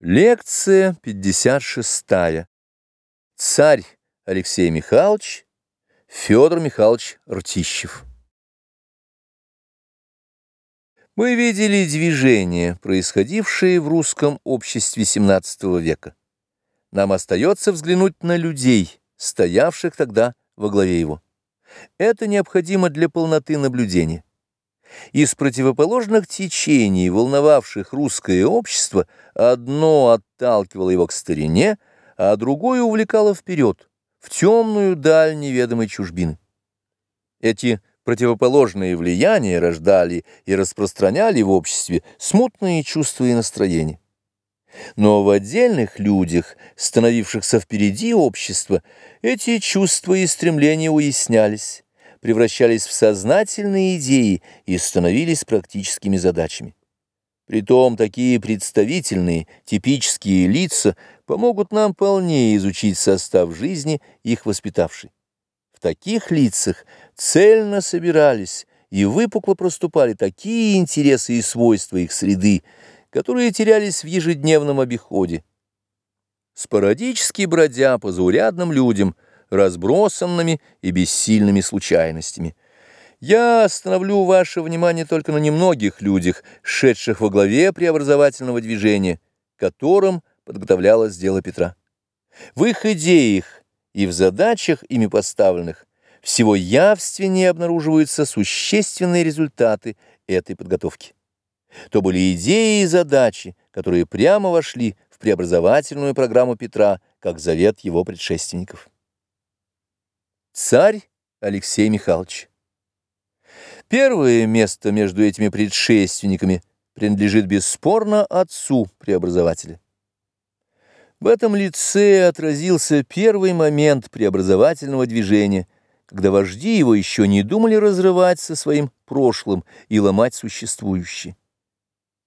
Лекция 56. Царь Алексей Михайлович, Федор Михайлович Ртищев. Мы видели движения, происходившие в русском обществе XVII века. Нам остается взглянуть на людей, стоявших тогда во главе его. Это необходимо для полноты наблюдения. Из противоположных течений, волновавших русское общество, одно отталкивало его к старине, а другое увлекало вперед, в темную даль неведомой чужбины. Эти противоположные влияния рождали и распространяли в обществе смутные чувства и настроения. Но в отдельных людях, становившихся впереди общества, эти чувства и стремления уяснялись, превращались в сознательные идеи и становились практическими задачами. Притом такие представительные, типические лица помогут нам полнее изучить состав жизни, их воспитавшей. В таких лицах цельно собирались и выпукло проступали такие интересы и свойства их среды, которые терялись в ежедневном обиходе. Спорадически бродя по заурядным людям – разбросанными и бессильными случайностями. Я остановлю ваше внимание только на немногих людях, шедших во главе преобразовательного движения, которым подготовлялось дело Петра. В их идеях и в задачах, ими поставленных, всего явственнее обнаруживаются существенные результаты этой подготовки. То были идеи и задачи, которые прямо вошли в преобразовательную программу Петра, как завет его предшественников. Царь Алексей Михайлович. Первое место между этими предшественниками принадлежит бесспорно отцу преобразователя. В этом лице отразился первый момент преобразовательного движения, когда вожди его еще не думали разрывать со своим прошлым и ломать существующее.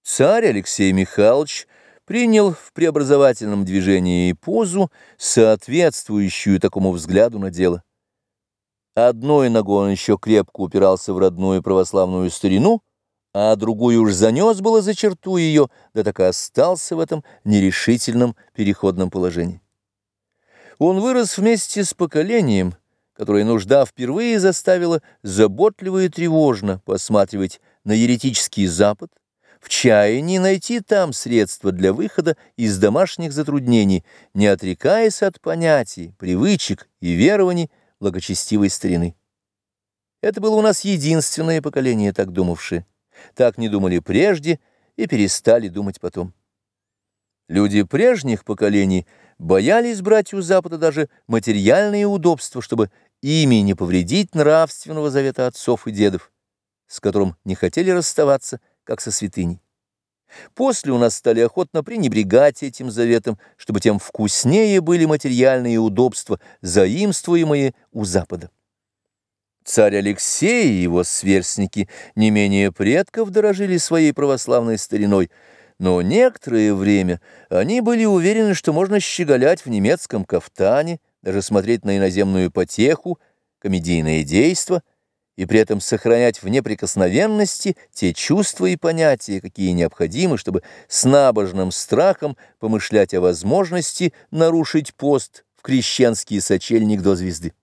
Царь Алексей Михайлович принял в преобразовательном движении позу, соответствующую такому взгляду на дело. Одной ногой он еще крепко упирался в родную православную старину, а другую уж занес было за черту ее, да так и остался в этом нерешительном переходном положении. Он вырос вместе с поколением, которое нужда впервые заставила заботливо и тревожно посматривать на еретический Запад, в чаянии найти там средства для выхода из домашних затруднений, не отрекаясь от понятий, привычек и верований, благочестивой старины. Это было у нас единственное поколение, так думавшее. Так не думали прежде и перестали думать потом. Люди прежних поколений боялись брать у Запада даже материальные удобства, чтобы ими не повредить нравственного завета отцов и дедов, с которым не хотели расставаться, как со святыней. После у нас стали охотно пренебрегать этим заветом, чтобы тем вкуснее были материальные удобства, заимствуемые у Запада. Царь Алексей и его сверстники не менее предков дорожили своей православной стариной, но некоторое время они были уверены, что можно щеголять в немецком кафтане, даже смотреть на иноземную потеху, комедийное действо – и при этом сохранять в неприкосновенности те чувства и понятия, какие необходимы, чтобы с набожным страхом помышлять о возможности нарушить пост в крещенский сочельник до звезды.